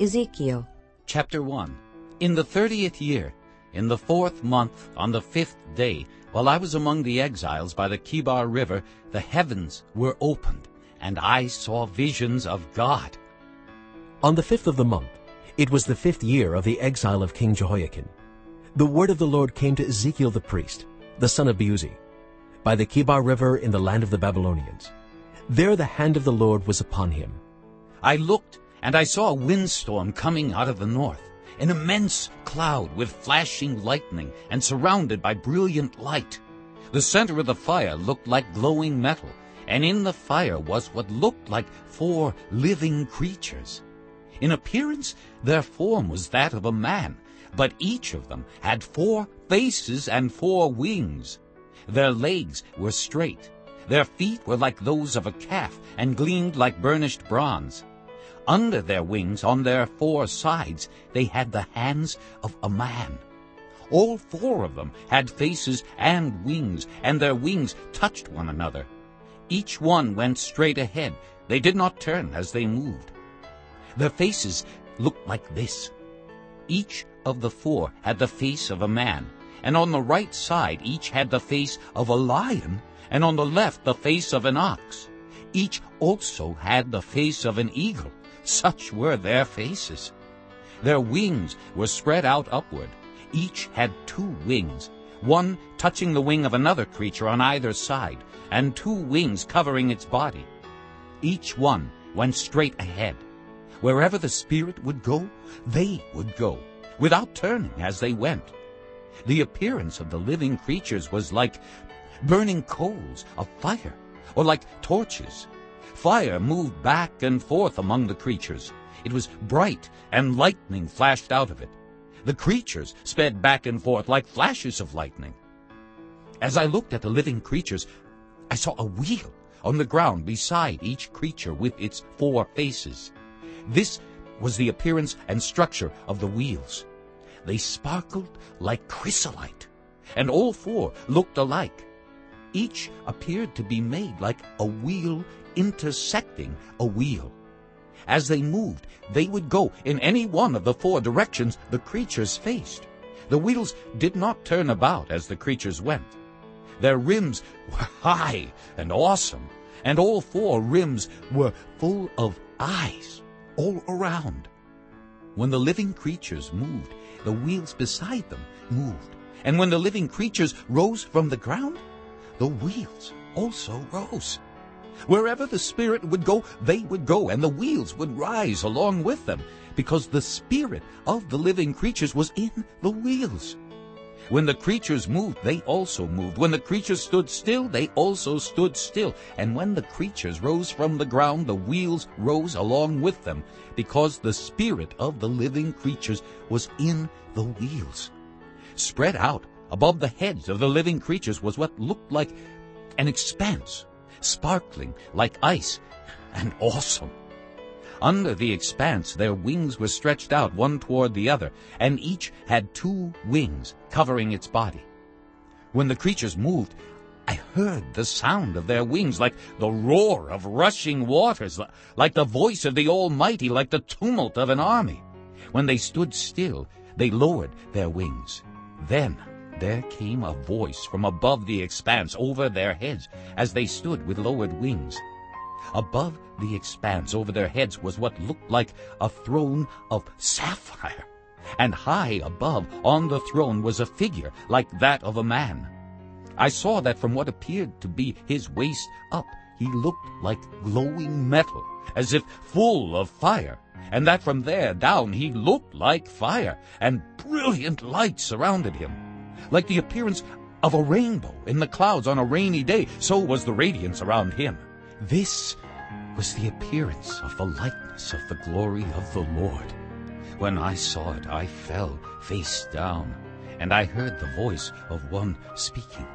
Ezekiel Chapter 1 In the thirtieth year, in the fourth month, on the fifth day, while I was among the exiles by the Kebar River, the heavens were opened, and I saw visions of God. On the fifth of the month, it was the fifth year of the exile of King Jehoiachin. The word of the Lord came to Ezekiel the priest, the son of Buzi, by the Kebar River in the land of the Babylonians. There the hand of the Lord was upon him. I looked, and I saw a windstorm coming out of the north, an immense cloud with flashing lightning and surrounded by brilliant light. The center of the fire looked like glowing metal, and in the fire was what looked like four living creatures. In appearance, their form was that of a man, but each of them had four faces and four wings. Their legs were straight. Their feet were like those of a calf and gleamed like burnished bronze. Under their wings, on their four sides, they had the hands of a man. All four of them had faces and wings, and their wings touched one another. Each one went straight ahead. They did not turn as they moved. Their faces looked like this. Each of the four had the face of a man, and on the right side each had the face of a lion, and on the left the face of an ox. Each also had the face of an eagle. Such were their faces. Their wings were spread out upward. Each had two wings, one touching the wing of another creature on either side, and two wings covering its body. Each one went straight ahead. Wherever the Spirit would go, they would go, without turning as they went. The appearance of the living creatures was like burning coals of fire, or like torches. Fire moved back and forth among the creatures. It was bright, and lightning flashed out of it. The creatures sped back and forth like flashes of lightning. As I looked at the living creatures, I saw a wheel on the ground beside each creature with its four faces. This was the appearance and structure of the wheels. They sparkled like chrysolite, and all four looked alike. Each appeared to be made like a wheel intersecting a wheel. As they moved, they would go in any one of the four directions the creatures faced. The wheels did not turn about as the creatures went. Their rims were high and awesome, and all four rims were full of eyes all around. When the living creatures moved, the wheels beside them moved. And when the living creatures rose from the ground, the wheels also rose. Wherever the Spirit would go, they would go, and the wheels would rise along with them, because the Spirit of the living creatures was in the wheels. When the creatures moved, they also moved. When the creatures stood still, they also stood still. And when the creatures rose from the ground, the wheels rose along with them, because the spirit of the living creatures was in the wheels. Spread out above the heads of the living creatures was what looked like an expanse, sparkling like ice and awesome. Under the expanse their wings were stretched out one toward the other, and each had two wings covering its body. When the creatures moved, I heard the sound of their wings like the roar of rushing waters, like the voice of the Almighty, like the tumult of an army. When they stood still, they lowered their wings. Then there came a voice from above the expanse over their heads as they stood with lowered wings. Above the expanse over their heads was what looked like a throne of sapphire, and high above on the throne was a figure like that of a man. I saw that from what appeared to be his waist up, he looked like glowing metal, as if full of fire, and that from there down he looked like fire, and brilliant light surrounded him. Like the appearance of a rainbow in the clouds on a rainy day, so was the radiance around him. This was the appearance of the likeness of the glory of the Lord. When I saw it, I fell face down, and I heard the voice of one speaking.